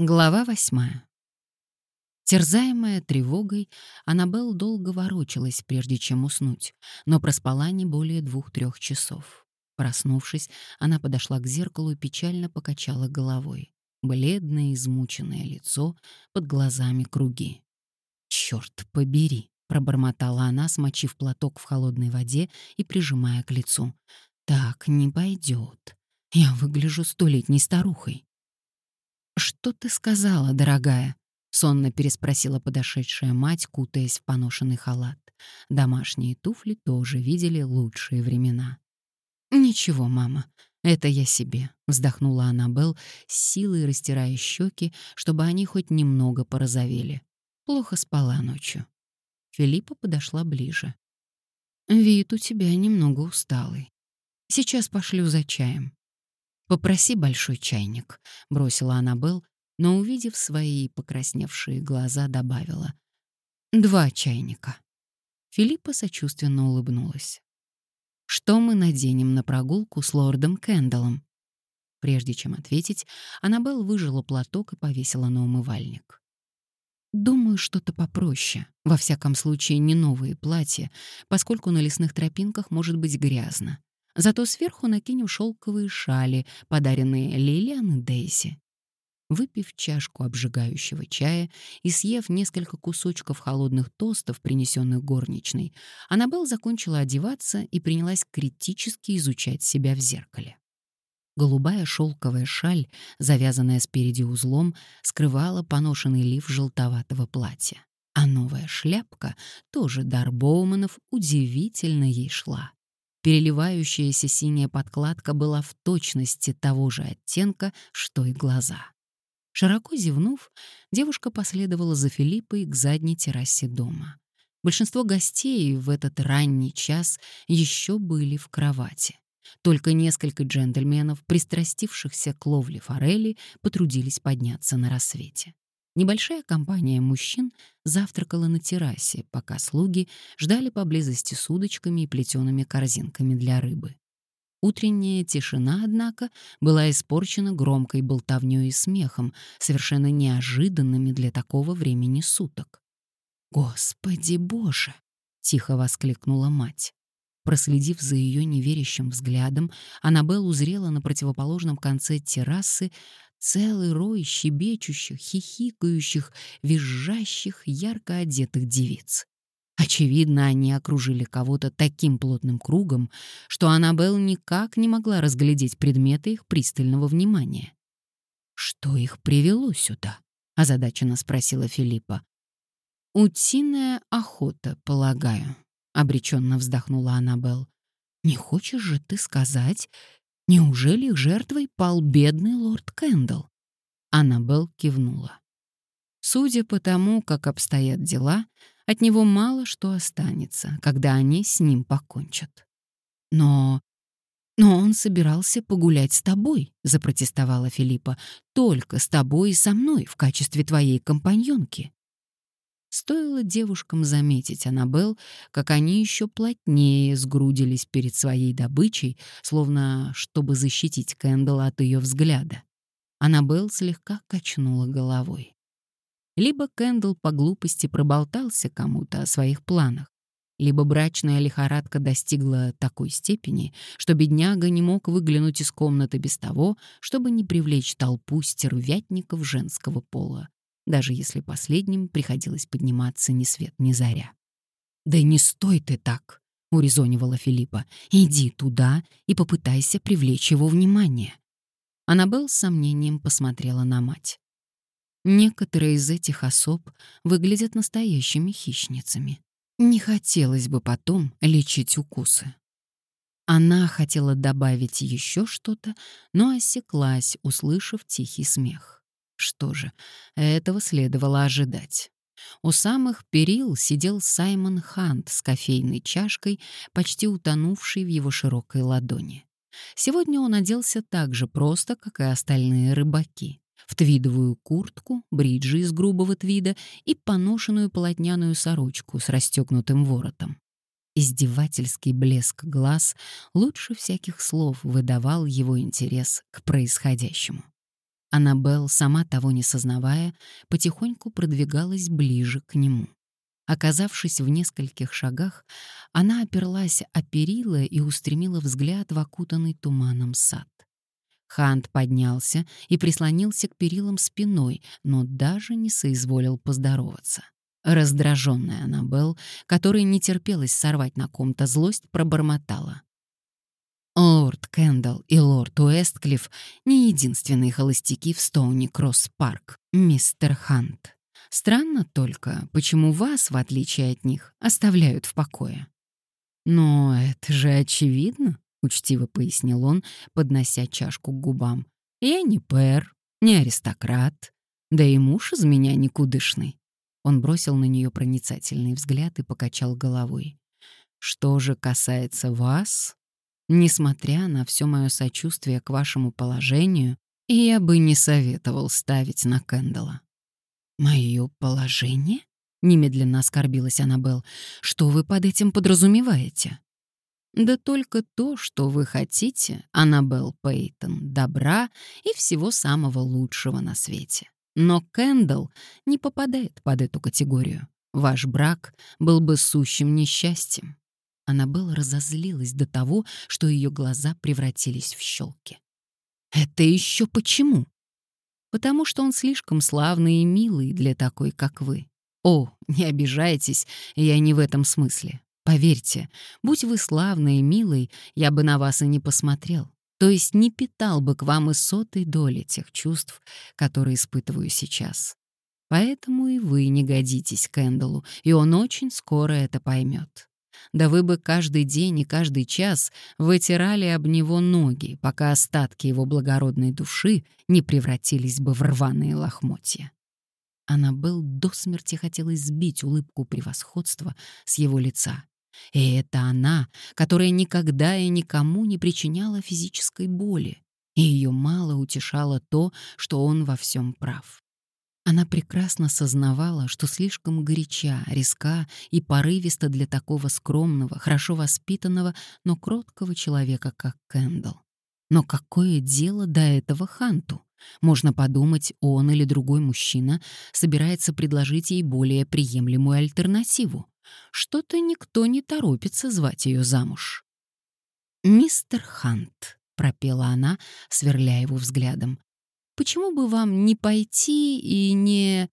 Глава восьмая. Терзаемая тревогой, Аннабелл долго ворочалась, прежде чем уснуть, но проспала не более двух-трех часов. Проснувшись, она подошла к зеркалу и печально покачала головой. Бледное, измученное лицо, под глазами круги. «Чёрт побери!» — пробормотала она, смочив платок в холодной воде и прижимая к лицу. «Так не пойдет. Я выгляжу столетней старухой». «Что ты сказала, дорогая?» — сонно переспросила подошедшая мать, кутаясь в поношенный халат. Домашние туфли тоже видели лучшие времена. «Ничего, мама, это я себе», — вздохнула Аннабелл, с силой растирая щеки, чтобы они хоть немного порозовели. Плохо спала ночью. Филиппа подошла ближе. «Вид у тебя немного усталый. Сейчас пошлю за чаем. «Попроси большой чайник», — бросила Аннабелл, но, увидев свои покрасневшие глаза, добавила. «Два чайника». Филиппа сочувственно улыбнулась. «Что мы наденем на прогулку с лордом Кэндаллом?» Прежде чем ответить, Аннабелл выжила платок и повесила на умывальник. «Думаю, что-то попроще. Во всяком случае, не новые платья, поскольку на лесных тропинках может быть грязно. Зато сверху накинем шелковые шали, подаренные Лилиан и Дейзи. Выпив чашку обжигающего чая и съев несколько кусочков холодных тостов, принесенных горничной, Аннабелл закончила одеваться и принялась критически изучать себя в зеркале. Голубая шелковая шаль, завязанная спереди узлом, скрывала поношенный лиф желтоватого платья. А новая шляпка, тоже дар Боуманов, удивительно ей шла. Переливающаяся синяя подкладка была в точности того же оттенка, что и глаза. Широко зевнув, девушка последовала за Филиппой к задней террасе дома. Большинство гостей в этот ранний час еще были в кровати. Только несколько джентльменов, пристрастившихся к ловле форели, потрудились подняться на рассвете. Небольшая компания мужчин завтракала на террасе, пока слуги ждали поблизости с удочками и плетеными корзинками для рыбы. Утренняя тишина, однако, была испорчена громкой болтовнёй и смехом, совершенно неожиданными для такого времени суток. «Господи Боже!» — тихо воскликнула мать. Проследив за ее неверящим взглядом, Аннабелл узрела на противоположном конце террасы целый рой щебечущих, хихикающих, визжащих, ярко одетых девиц. Очевидно, они окружили кого-то таким плотным кругом, что Аннабелл никак не могла разглядеть предметы их пристального внимания. «Что их привело сюда?» — озадаченно спросила Филиппа. «Утиная охота, полагаю», — обреченно вздохнула Аннабелл. «Не хочешь же ты сказать, Неужели их жертвой пал бедный лорд Кэндалл? Аннабелл кивнула. Судя по тому, как обстоят дела, от него мало что останется, когда они с ним покончат. Но... «Но он собирался погулять с тобой», — запротестовала Филиппа, «только с тобой и со мной в качестве твоей компаньонки». Стоило девушкам заметить Аннабелл, как они еще плотнее сгрудились перед своей добычей, словно чтобы защитить Кэндалл от ее взгляда. Аннабелл слегка качнула головой. Либо Кэндалл по глупости проболтался кому-то о своих планах, либо брачная лихорадка достигла такой степени, что бедняга не мог выглянуть из комнаты без того, чтобы не привлечь толпу стервятников женского пола даже если последним приходилось подниматься ни свет ни заря. «Да не стой ты так!» — урезонивала Филиппа. «Иди туда и попытайся привлечь его внимание». Аннабелл с сомнением посмотрела на мать. Некоторые из этих особ выглядят настоящими хищницами. Не хотелось бы потом лечить укусы. Она хотела добавить еще что-то, но осеклась, услышав тихий смех. Что же, этого следовало ожидать. У самых перил сидел Саймон Хант с кофейной чашкой, почти утонувшей в его широкой ладони. Сегодня он оделся так же просто, как и остальные рыбаки. В твидовую куртку, бриджи из грубого твида и поношенную полотняную сорочку с расстегнутым воротом. Издевательский блеск глаз лучше всяких слов выдавал его интерес к происходящему. Аннабелл, сама того не сознавая, потихоньку продвигалась ближе к нему. Оказавшись в нескольких шагах, она оперлась о перила и устремила взгляд в окутанный туманом сад. Хант поднялся и прислонился к перилам спиной, но даже не соизволил поздороваться. Раздраженная Аннабелл, которой не терпелось сорвать на ком-то злость, пробормотала. Лорд Кендалл и лорд Уэстклифф — не единственные холостяки в Стоуни-Кросс-парк, мистер Хант. Странно только, почему вас, в отличие от них, оставляют в покое. Но это же очевидно, учтиво пояснил он, поднося чашку к губам. Я не пэр, не аристократ, да и муж из меня никудышный. Он бросил на нее проницательный взгляд и покачал головой. Что же касается вас, несмотря на все мое сочувствие к вашему положению, я бы не советовал ставить на Кэндала. «Мое положение?» — немедленно оскорбилась Аннабелл. «Что вы под этим подразумеваете?» «Да только то, что вы хотите, Аннабелл Пейтон, добра и всего самого лучшего на свете. Но Кэндалл не попадает под эту категорию. Ваш брак был бы сущим несчастьем». Аннабелл разозлилась до того, что ее глаза превратились в щелки. «Это еще почему?» потому что он слишком славный и милый для такой, как вы. О, не обижайтесь, я не в этом смысле. Поверьте, будь вы славной и милой, я бы на вас и не посмотрел. То есть не питал бы к вам и сотой доли тех чувств, которые испытываю сейчас. Поэтому и вы не годитесь Кэндаллу, и он очень скоро это поймет. Да вы бы каждый день и каждый час вытирали об него ноги, пока остатки его благородной души не превратились бы в рваные лохмотья. Аннабелл до смерти хотелось сбить улыбку превосходства с его лица. И это она, которая никогда и никому не причиняла физической боли, и ее мало утешало то, что он во всем прав. Она прекрасно сознавала, что слишком горяча, резка и порывиста для такого скромного, хорошо воспитанного, но кроткого человека, как Кэндалл. Но какое дело до этого Ханту? Можно подумать, он или другой мужчина собирается предложить ей более приемлемую альтернативу. Что-то никто не торопится звать ее замуж. «Мистер Хант», — пропела она, сверляя его взглядом, Почему бы вам не пойти и не...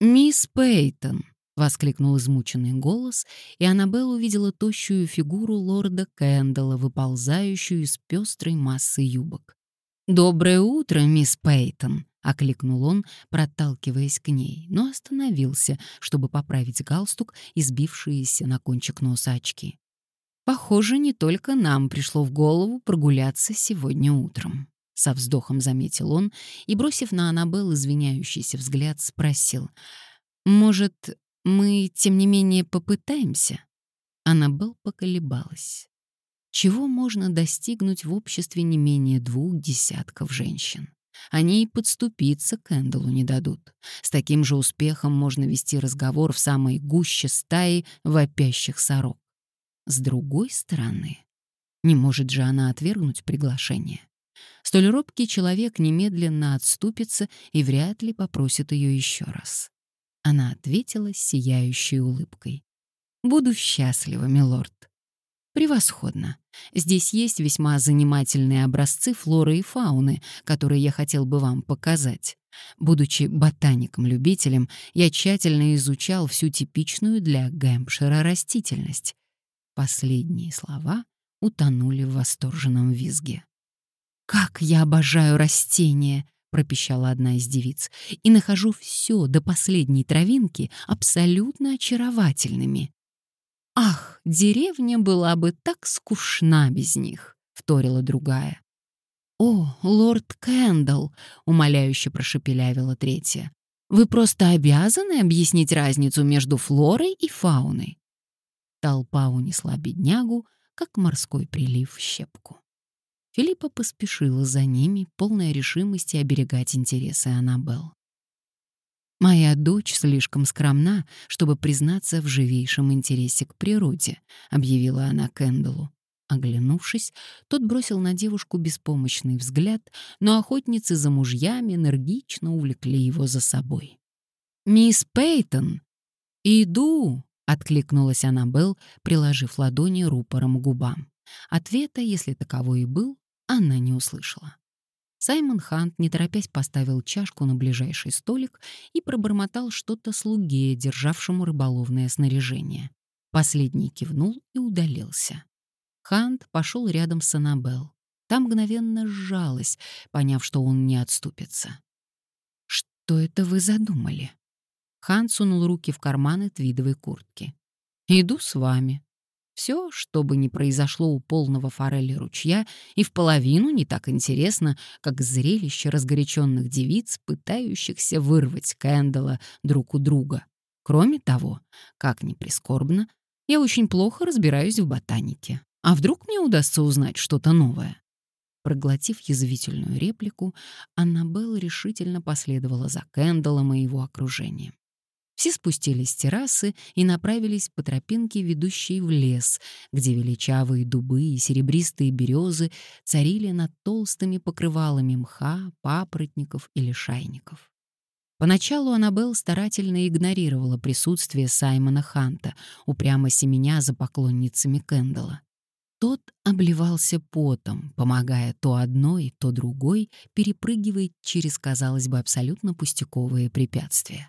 «Мисс Пейтон!» — воскликнул измученный голос, и Аннабелл увидела тощую фигуру лорда Кэндалла, выползающую из пестрой массы юбок. «Доброе утро, мисс Пейтон!» — окликнул он, проталкиваясь к ней, но остановился, чтобы поправить галстук и сбившиеся на кончик носа очки. «Похоже, не только нам пришло в голову прогуляться сегодня утром» со вздохом заметил он и, бросив на Аннабелл извиняющийся взгляд, спросил, «Может, мы, тем не менее, попытаемся?» Аннабелл поколебалась. Чего можно достигнуть в обществе не менее двух десятков женщин? Они и подступиться к Эндалу не дадут. С таким же успехом можно вести разговор в самой гуще стаи вопящих сорок. С другой стороны, не может же она отвергнуть приглашение. Столь робкий человек немедленно отступится и вряд ли попросит ее еще раз. Она ответила сияющей улыбкой. «Буду счастлива, милорд». «Превосходно. Здесь есть весьма занимательные образцы флоры и фауны, которые я хотел бы вам показать. Будучи ботаником-любителем, я тщательно изучал всю типичную для Гэмпшира растительность». Последние слова утонули в восторженном визге. «Как я обожаю растения!» — пропищала одна из девиц. «И нахожу все до последней травинки абсолютно очаровательными». «Ах, деревня была бы так скучна без них!» — вторила другая. «О, лорд Кэндалл!» — умоляюще прошепелявила третья. «Вы просто обязаны объяснить разницу между флорой и фауной». Толпа унесла беднягу, как морской прилив в щепку. Филиппа поспешила за ними, полная решимости оберегать интересы Аннабелл. «Моя дочь слишком скромна, чтобы признаться в живейшем интересе к природе», — объявила она Кэндаллу. Оглянувшись, тот бросил на девушку беспомощный взгляд, но охотницы за мужьями энергично увлекли его за собой. «Мисс Пейтон!» «Иду!» — откликнулась Аннабелл, приложив ладони рупором к губам. Ответа, если таковой и был, она не услышала. Саймон Хант, не торопясь, поставил чашку на ближайший столик и пробормотал что-то слуге, державшему рыболовное снаряжение. Последний кивнул и удалился. Хант пошел рядом с Аннабелл. Та мгновенно сжалась, поняв, что он не отступится. «Что это вы задумали?» Хант сунул руки в карманы твидовой куртки. «Иду с вами», все, что бы ни произошло у полного форели ручья, и в половину не так интересно, как зрелище разгоряченных девиц, пытающихся вырвать Кэндала друг у друга. Кроме того, как ни прискорбно, я очень плохо разбираюсь в ботанике. А вдруг мне удастся узнать что-то новое? Проглотив язвительную реплику, Аннабелл решительно последовала за Кэндаллом и его окружением. Все спустились с террасы и направились по тропинке, ведущей в лес, где величавые дубы и серебристые березы царили над толстыми покрывалами мха, папоротников или шайников. Поначалу Аннабелл старательно игнорировала присутствие Саймона Ханта, упрямо семеня за поклонницами Кэндала. Тот обливался потом, помогая то одной, то другой перепрыгивать через, казалось бы, абсолютно пустяковые препятствия.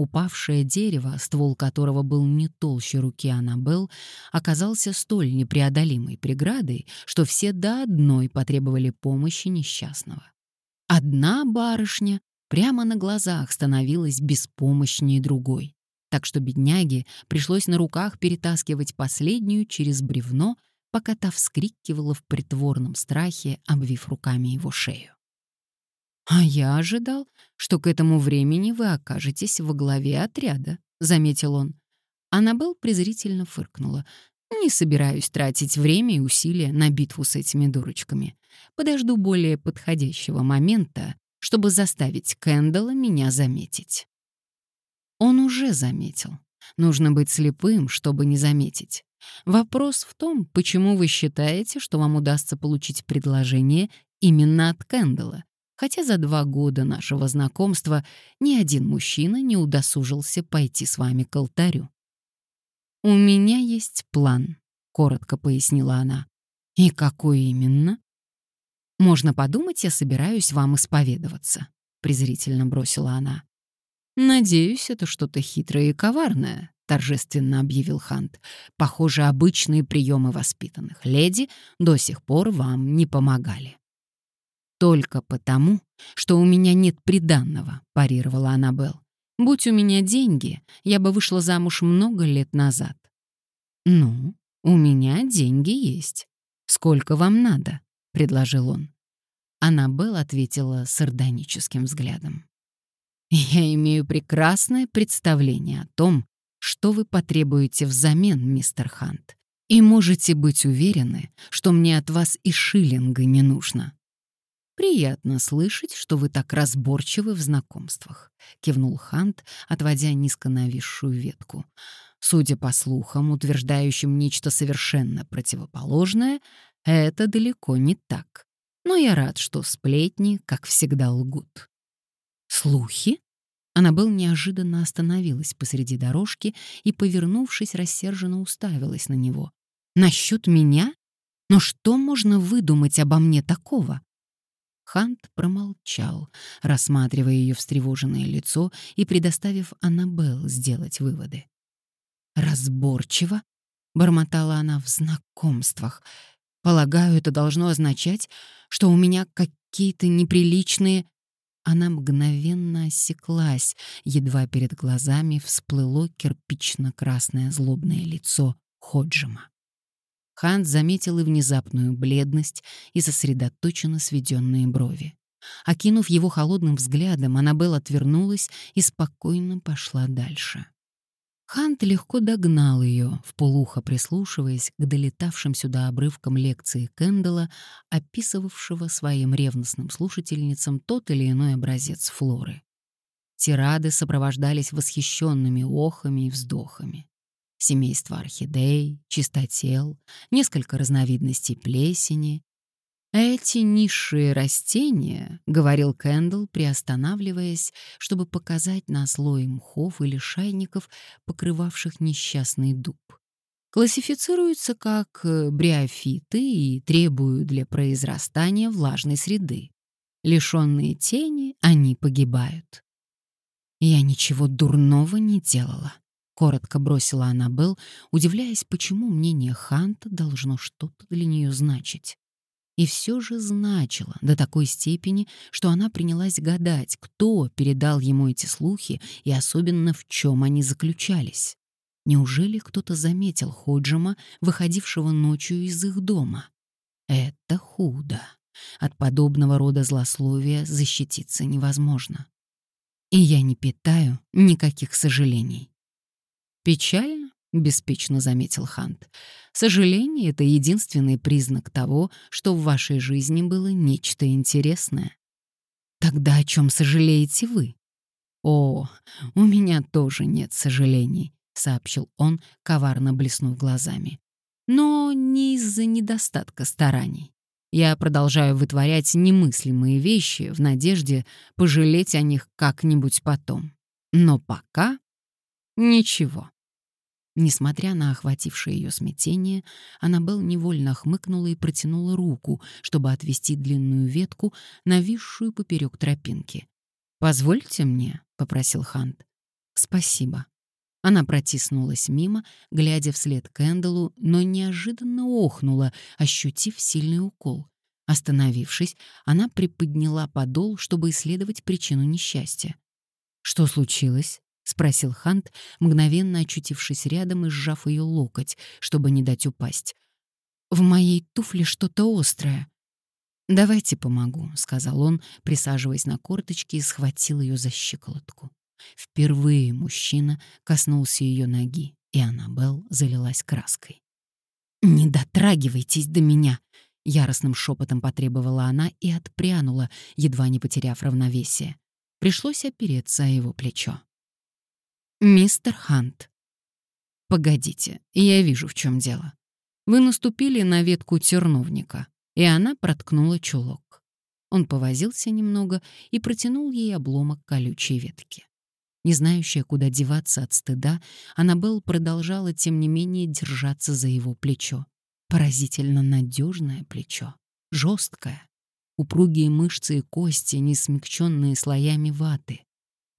Упавшее дерево, ствол которого был не толще руки Аннабелл, оказался столь непреодолимой преградой, что все до одной потребовали помощи несчастного. Одна барышня прямо на глазах становилась беспомощнее другой, так что бедняге пришлось на руках перетаскивать последнюю через бревно, пока та вскрикивала в притворном страхе, обвив руками его шею. «А я ожидал, что к этому времени вы окажетесь во главе отряда», — заметил он. Аннабелл презрительно фыркнула. «Не собираюсь тратить время и усилия на битву с этими дурочками. Подожду более подходящего момента, чтобы заставить Кэндалла меня заметить». Он уже заметил. Нужно быть слепым, чтобы не заметить. Вопрос в том, почему вы считаете, что вам удастся получить предложение именно от Кэндалла, хотя за два года нашего знакомства ни один мужчина не удосужился пойти с вами к алтарю. «У меня есть план», — коротко пояснила она. «И какой именно?» «Можно подумать, я собираюсь вам исповедоваться», — презрительно бросила она. «Надеюсь, это что-то хитрое и коварное», — торжественно объявил Хант. «Похоже, обычные приемы воспитанных леди до сих пор вам не помогали». «Только потому, что у меня нет приданного», — парировала Аннабелл. «Будь у меня деньги, я бы вышла замуж много лет назад». «Ну, у меня деньги есть. Сколько вам надо?» — предложил он. Аннабелл ответила сардоническим взглядом. «Я имею прекрасное представление о том, что вы потребуете взамен, мистер Хант, и можете быть уверены, что мне от вас и шиллинга не нужно. «Приятно слышать, что вы так разборчивы в знакомствах», — кивнул Хант, отводя низко нависшую ветку. «Судя по слухам, утверждающим нечто совершенно противоположное, это далеко не так. Но я рад, что сплетни, как всегда, лгут». «Слухи?» Аннабелл неожиданно остановилась посреди дорожки и, повернувшись, рассерженно уставилась на него. «Насчет меня? Но что можно выдумать обо мне такого?» Хант промолчал, рассматривая ее встревоженное лицо и предоставив Аннабелл сделать выводы. «Разборчиво?» — бормотала она в знакомствах. «Полагаю, это должно означать, что у меня какие-то неприличные...» Она мгновенно осеклась, едва перед глазами всплыло кирпично-красное злобное лицо Ходжима. Хант заметил и внезапную бледность, и сосредоточенно сведенные брови. Окинув его холодным взглядом, Аннабелл отвернулась и спокойно пошла дальше. Хант легко догнал ее, вполуха прислушиваясь к долетавшим сюда обрывкам лекции Кэндала, описывавшего своим ревностным слушательницам тот или иной образец флоры. Тирады сопровождались восхищенными охами и вздохами. Семейство орхидей, чистотел, несколько разновидностей плесени. «Эти низшие растения», — говорил Кэндл, приостанавливаясь, чтобы показать на слой мхов или шайников, покрывавших несчастный дуб классифицируются как э, бриофиты и требуют для произрастания влажной среды. Лишенные тени, они погибают. «Я ничего дурного не делала», — коротко бросила Аннабелл, удивляясь, почему мнение Ханта должно что-то для нее значить. И все же значило до такой степени, что она принялась гадать, кто передал ему эти слухи и особенно в чем они заключались. Неужели кто-то заметил Ходжима, выходившего ночью из их дома? Это худо. От подобного рода злословия защититься невозможно. И я не питаю никаких сожалений. Печально, беспечно заметил Хант. Сожаление — это единственный признак того, что в вашей жизни было нечто интересное. Тогда о чем сожалеете вы? О, у меня тоже нет сожалений сообщил он, коварно блеснув глазами. Но не из-за недостатка стараний. Я продолжаю вытворять немыслимые вещи в надежде пожалеть о них как-нибудь потом. Но пока ничего. Несмотря на охватившее ее смятение, Аннабелл невольно хмыкнула и протянула руку, чтобы отвести длинную ветку, нависшую поперек тропинки. «Позвольте мне», — попросил Хант. «Спасибо», она протиснулась мимо, глядя вслед Кэндаллу, но неожиданно охнула, ощутив сильный укол. Остановившись, она приподняла подол, чтобы исследовать причину несчастья. «Что случилось?» — спросил Хант, мгновенно очутившись рядом и сжав ее локоть, чтобы не дать упасть. «В моей туфле что-то острое». «Давайте помогу», — сказал он, присаживаясь на корточки и схватил ее за щиколотку. Впервые мужчина коснулся ее ноги, и Аннабелл залилась краской. «Не дотрагивайтесь до меня!» — яростным шепотом потребовала она и отпрянула, едва не потеряв равновесие. Пришлось опереться о его плечо. «Мистер Хант». «Погодите, я вижу, в чем дело. Вы наступили на ветку терновника, и она проткнула чулок». Он повозился немного и протянул ей обломок колючей ветки. Не знающая, куда деваться от стыда, Аннабелл продолжала, тем не менее, держаться за его плечо. Поразительно надежное плечо, жесткое, упругие мышцы и кости, не смягченные слоями ваты.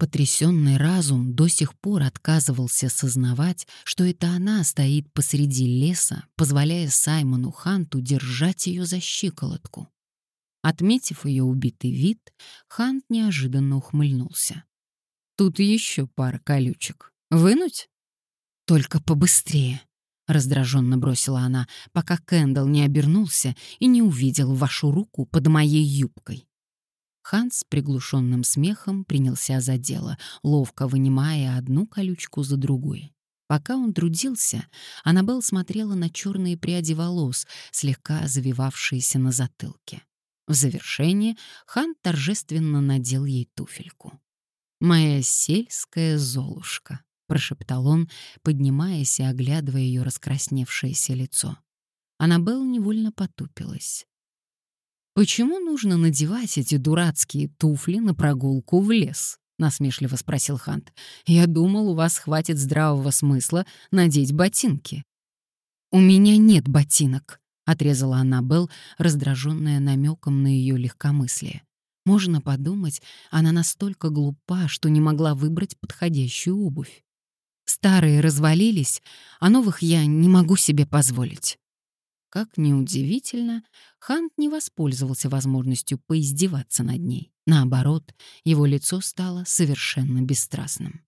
Потрясенный разум до сих пор отказывался сознавать, что это она стоит посреди леса, позволяя Саймону Ханту держать ее за щиколотку. Отметив ее убитый вид, Хант неожиданно ухмыльнулся. Тут еще пара колючек. Вынуть? Только побыстрее, раздраженно бросила она, пока Кэндалл не обернулся и не увидел вашу руку под моей юбкой. Ханс с приглушенным смехом принялся за дело, ловко вынимая одну колючку за другой. Пока он трудился, Аннабелл смотрела на черные пряди волос, слегка завивавшиеся на затылке. В завершение хан торжественно надел ей туфельку. «Моя сельская Золушка», — прошептал он, поднимаясь и оглядывая ее раскрасневшееся лицо. Аннабелл невольно потупилась. «Почему нужно надевать эти дурацкие туфли на прогулку в лес?» — насмешливо спросил Хант. «Я думал, у вас хватит здравого смысла надеть ботинки». «У меня нет ботинок», — отрезала Аннабелл, раздраженная намеком на ее легкомыслие. Можно подумать, она настолько глупа, что не могла выбрать подходящую обувь. Старые развалились, а новых я не могу себе позволить. Как ни удивительно, Хант не воспользовался возможностью поиздеваться над ней. Наоборот, его лицо стало совершенно бесстрастным.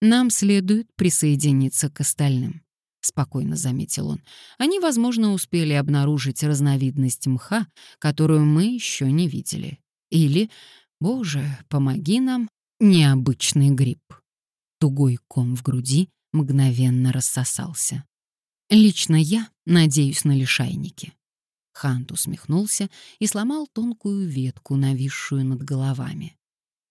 «Нам следует присоединиться к остальным», — спокойно заметил он. «Они, возможно, успели обнаружить разновидность мха, которую мы еще не видели. Или «Боже, помоги нам, необычный гриб». Тугой ком в груди мгновенно рассосался. «Лично я надеюсь на лишайники». Хант усмехнулся и сломал тонкую ветку, нависшую над головами.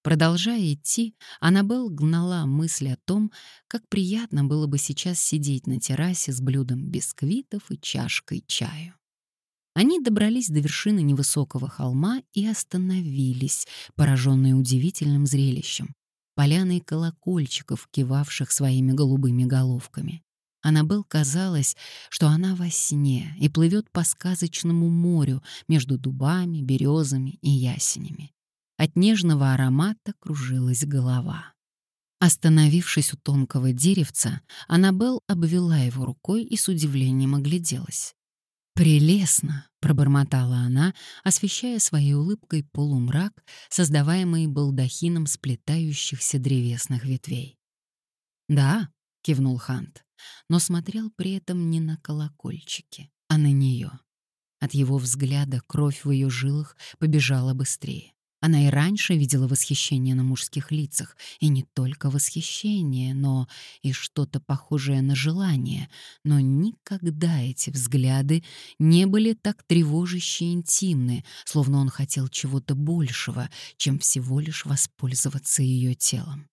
Продолжая идти, Аннабелл гнала мысль о том, как приятно было бы сейчас сидеть на террасе с блюдом бисквитов и чашкой чаю. Они добрались до вершины невысокого холма и остановились, пораженные удивительным зрелищем — поляной колокольчиков, кивавших своими голубыми головками. Аннабелл казалось, что она во сне и плывет по сказочному морю между дубами, березами и ясенями. От нежного аромата кружилась голова. Остановившись у тонкого деревца, Аннабелл обвела его рукой и с удивлением огляделась. «Прелестно!» — пробормотала она, освещая своей улыбкой полумрак, создаваемый балдахином сплетающихся древесных ветвей. «Да», — кивнул Хант, но смотрел при этом не на колокольчики, а на нее. От его взгляда кровь в ее жилах побежала быстрее. Она и раньше видела восхищение на мужских лицах, и не только восхищение, но и что-то похожее на желание, но никогда эти взгляды не были так тревожище интимны, словно он хотел чего-то большего, чем всего лишь воспользоваться ее телом.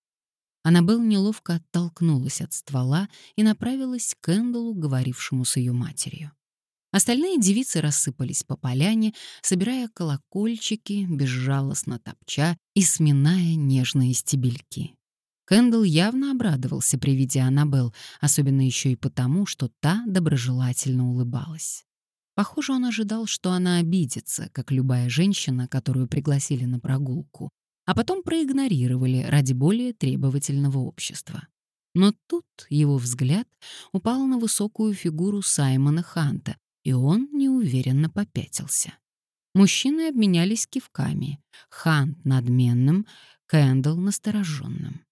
Аннабелл неловко оттолкнулась от ствола и направилась к Эндалу, говорившему с ее матерью. Остальные девицы рассыпались по поляне, собирая колокольчики, безжалостно топча и сминая нежные стебельки. Кэндл явно обрадовался при виде Аннабелл, особенно еще и потому, что та доброжелательно улыбалась. Похоже, он ожидал, что она обидится, как любая женщина, которую пригласили на прогулку, а потом проигнорировали ради более требовательного общества. Но тут его взгляд упал на высокую фигуру Саймона Ханта, и он неуверенно попятился. Мужчины обменялись кивками. Хант надменным, Кэндалл настороженным.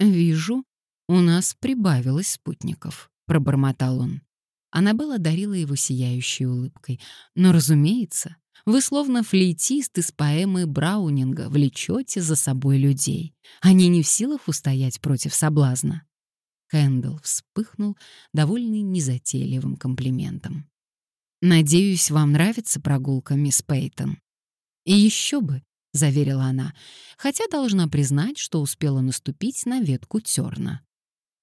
«Вижу, у нас прибавилось спутников», — пробормотал он. Аннабелла дарила его сияющей улыбкой. «Но, разумеется, вы словно флейтист из поэмы Браунинга влечете за собой людей. Они не в силах устоять против соблазна». Кэндалл вспыхнул, довольный незатейливым комплиментом. «Надеюсь, вам нравится прогулка, мисс Пейтон?» «И еще бы», — заверила она, хотя должна признать, что успела наступить на ветку терна.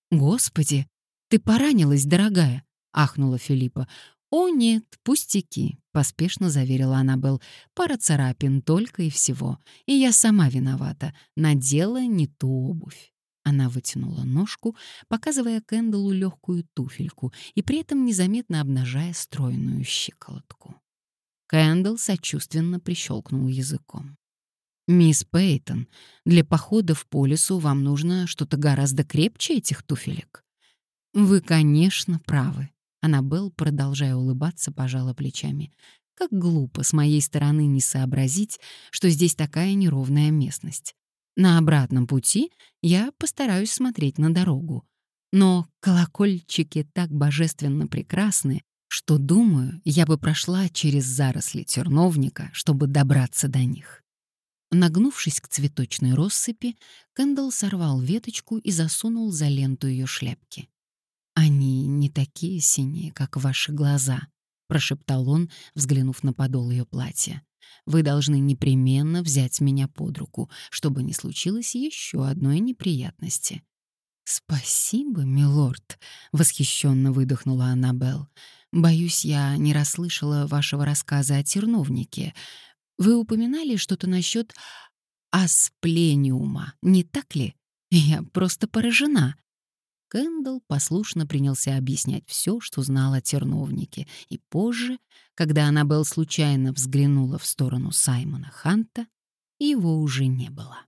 «Господи, ты поранилась, дорогая!» — ахнула Филиппа. «О, нет, пустяки», — поспешно заверила Аннабелл. «Пара царапин только и всего. И я сама виновата. Надела не ту обувь». Она вытянула ножку, показывая Кэндаллу легкую туфельку и при этом незаметно обнажая стройную щиколотку. Кэндалл сочувственно прищелкнул языком. «Мисс Пейтон, для похода по лесу вам нужно что-то гораздо крепче этих туфелек». «Вы, конечно, правы», — Аннабелл, продолжая улыбаться, пожала плечами. «Как глупо с моей стороны не сообразить, что здесь такая неровная местность. На обратном пути я постараюсь смотреть на дорогу. Но колокольчики так божественно прекрасны, что, думаю, я бы прошла через заросли терновника, чтобы добраться до них. Нагнувшись к цветочной россыпи, Кэндалл сорвал веточку и засунул за ленту ее шляпки. «Они не такие синие, как ваши глаза», — прошептал он, взглянув на подол ее платья. Вы должны непременно взять меня под руку, чтобы не случилось еще одной неприятности». «Спасибо, милорд», — восхищенно выдохнула Аннабелл. «Боюсь, я не расслышала вашего рассказа о терновнике. Вы упоминали что-то насчет асплениума, не так ли? Я просто поражена. Кэндалл послушно принялся объяснять все, что знал о терновнике, и позже, когда Аннабелл случайно взглянула в сторону Саймона Ханта, его уже не было.